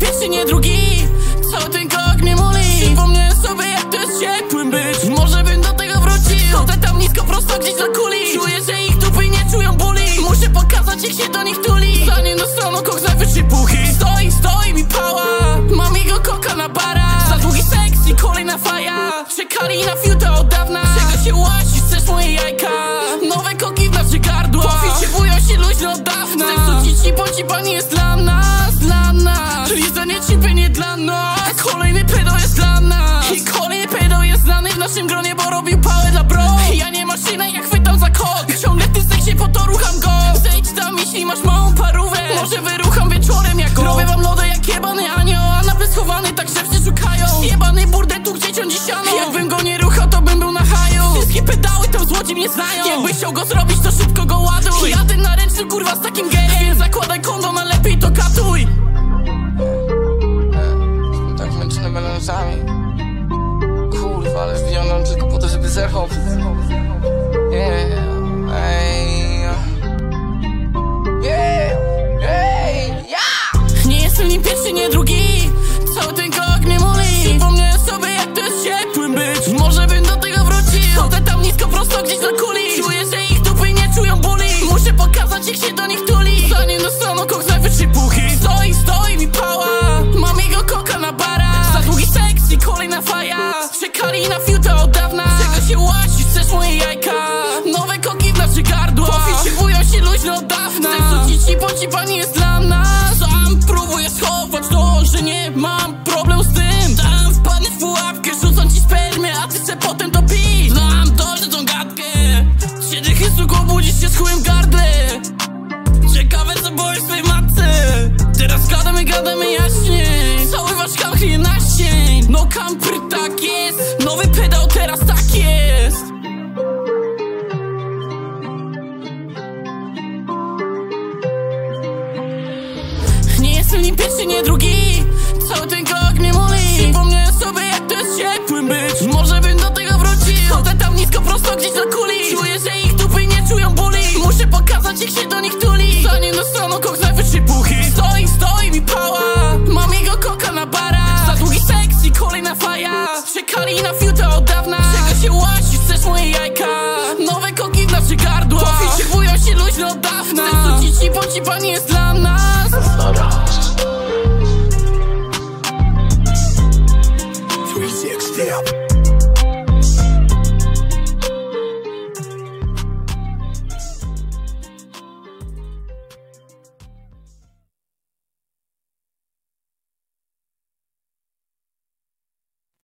pierwszy, nie drugi Cały ten kok mnie muli. Przypomniałem sobie jak to jest ciepłym być. Może bym do tego wrócił. Chodzę tam nisko prosto gdzieś do kuli. Czuję, że ich dupy nie czują bóli. Muszę pokazać jak się do nich tuli. Zanim dostaną kok za puchy Stoi, stoi mi pała. Mam jego koka na bara. Za długi seks i kolejna faja. Czekali na fiutę od dawna. Czego się łasisz, chcesz moje jajka? Nowe koki w nasze gardła Poficzywują się luźno od dawna. Zepsuć ci, bo ci pani jest dla nas, dla nas. Kolejny pedo jest dla nas. I kolejny pedo jest znany w naszym gronie, bo robił pałę dla bro. Ja nie maszynę, jak chwytam za kok Ciągle ty seksie, po to rucham go. Zejdź tam, jeśli masz małą parówę. Może wyrucham wieczorem jak go Robię wam lodę jak jebany anioł A napy schowany, tak że szukają. Jebany burdel, tu gdzie ciąć siano. Jakbym go nie ruchał, to bym był na haju. Wszystkie pedały tam złoci mnie znają. Jakbyś chciał go zrobić, to szybko go ładuj. Jadę na ręczny, kurwa, z takim gejem. Zakładaj kondom, a lepiej to katuj Melonzami Kurwa, ale wbijam tylko po to, żeby zerwał Yeah, ej Yeah, ej, ja! Nie jestem nim pierwszy, nie drugi. Cały ten kok mnie muli? Przypomniałem sobie na fiutę od dawna. Czego się łasisz, chcesz moje jajka? Nowe koki w nasze gardła. Poficzywują się luźno od dawna. Zepsuć ci, bo ci pani jest dla nas. Sam próbuję schować to, że nie mam problemu z tym. Tam wpadnę w pułapkę, rzucam ci spermię A ty se potem to pij. Znam że tą gadkę. Dychy suko, budzisz się z w gardle. Ciekawe co boisz Nim pierwszy, nie drugi. Cały ten krok mnie muli? Przypomniałem sobie jak to jest ciepłym być. Może bym do tego wrócił. Chodzę tam nisko prosto gdzieś do kuli. Czuję, że ich dupy nie czują bóli. Muszę pokazać jak się do nich tuli. Zanim dostaną kok za puchy Stoi, stoi mi pała. Mam jego koka na bara. Za długi seks i kolejna faja. Czekali na fiutę od dawna. Czego się łasisz, chcesz moje jajka? Nowe koki w nasze gardła. Poficzywują się luźno od dawna. Zepsuć ci, bo ci pani jest